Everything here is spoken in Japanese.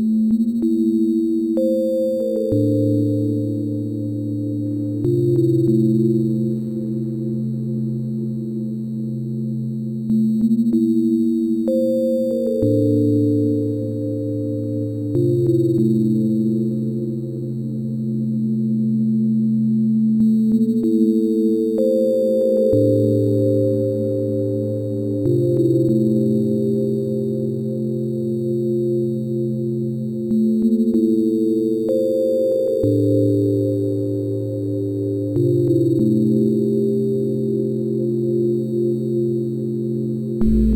you thank you